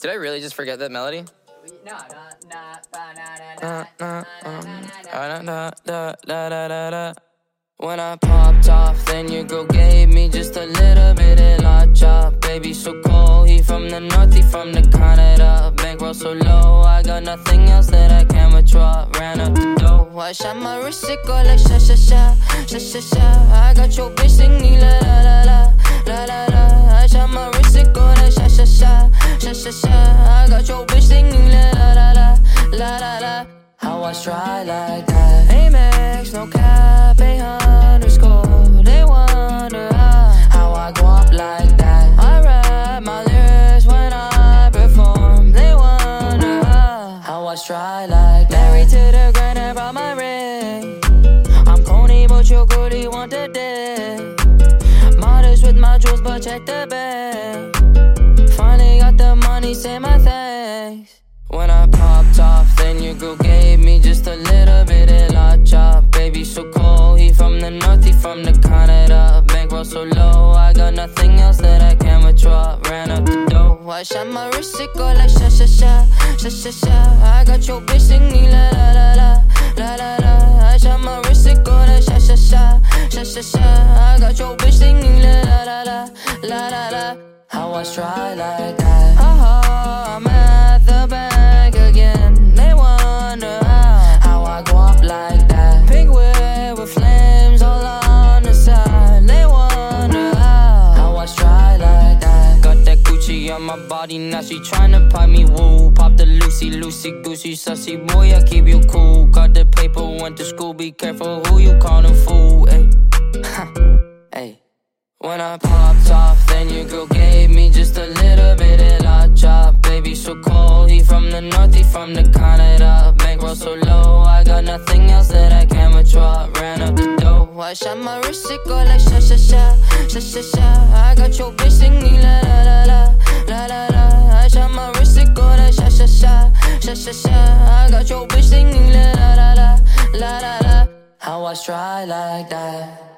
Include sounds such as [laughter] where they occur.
Did I really just forget that melody? When I popped off, then your girl gave me just a little bit of la chop. Baby, so cold. He from the north, he from the Canada. Bankroll so low, I got nothing else that I can withdraw. Ran up the dough. I shot my wrist, it go like sha sha sha, sha sha sha. I got your bitch singing I try like that? Amex, no cap, a underscore. They wonder how, I go up like that. I rap my lyrics when I perform. They wonder how, I try like that. Married to the grind, I brought my ring. I'm corny, but you're good, you want the dick. Modest with my jewels, but check the bag. Finally got the money, say my thanks. When I popped off, then your girl gave me from the Canada. Bankroll so low, I got nothing else that I can withdraw. Ran up the dough. I shot my wrist, it go like sha sha sha, sha sha sha. I got your bitch singing la la la la, la la la. I shot my wrist, it go like sha sha sha, sha sha sha. I got your bitch singing la la la la, la la. How I try like that? Uh-huh, I'm now she tryna pop me woo. Pop the Lucy, Lucy, Goosey, sussy boy, I keep you cool. Got the paper, went to school, be careful who you callin' fool. Ayy, [laughs] ayy. When I popped off, then your girl gave me just a little bit of la chop. Baby, so cold. He from the north, he from the Canada. Bankroll so low, I got nothing else that I can withdraw. Ran up the dough. I shot my wrist, it go like sha sha sha, sha sha sha. I got your bitch singing la sha, sha sha. I got your bitch singing la la la, la la la. How I try like that?